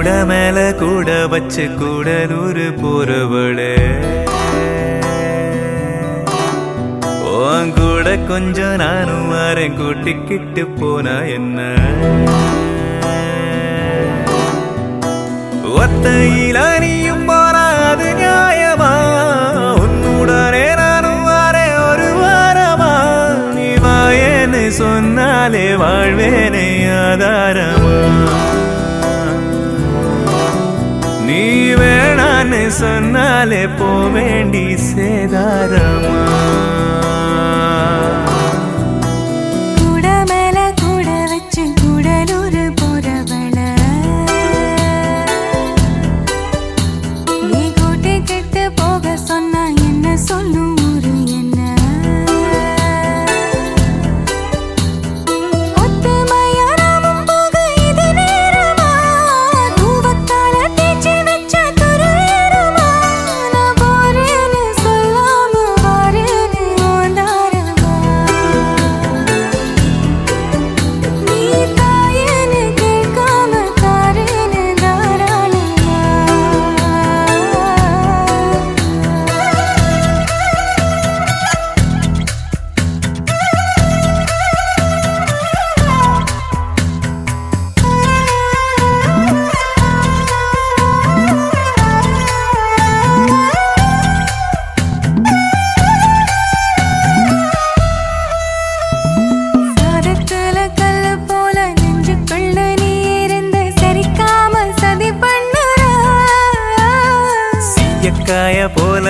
கூட மேல கூட வச்சு கூட நூறு போறவளே. உன் கூட கொஞ்சம் நானும் வரேன் கூட்டிக்கிட்டு போனா என்ன? ஒத்தையில நீயும் போனா நியாயமா? உன்னுடனே நானும் வரேன் ஒரு வாரமா? நீ வாயேன்னு சொன்னாலே வாழ்வேனே. நீ வேணான்னு சொன்னாலே போவேண்டி சேதாரமா?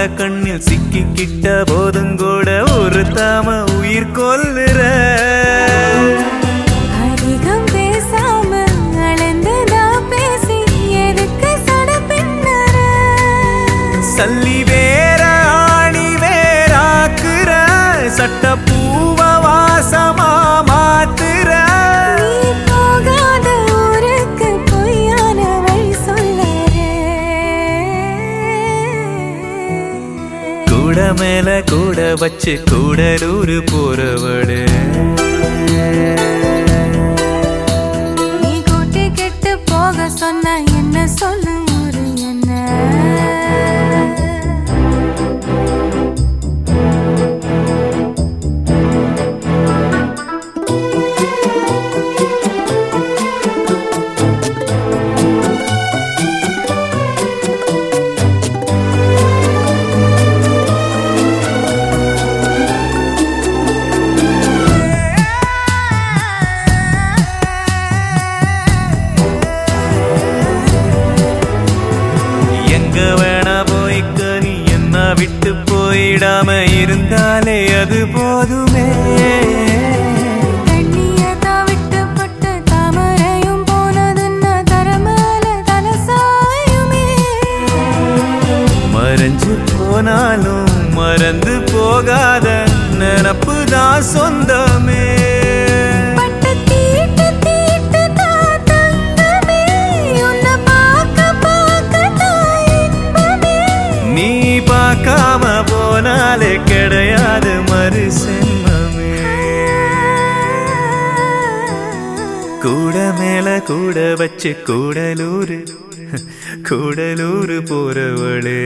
போல கண்ணில் சிக்கிக்கிட்ட போதும் கூட ஒரு தாம உயிர் கொல்லுற சல்லி வேற ஆணி வேறாக்குற. சட்ட பூவ வாசமா மேல கூட வச்சு கூடலூர் போறவடு போனாலும் மறந்து போகாத நினப்பு தான் சொந்தமே. நீ பார்க்காம போனாலே கிடையாது மறு சென்மமே கூட மேல கூட வச்சு கூடலூரு கூடலூர் போறவளே.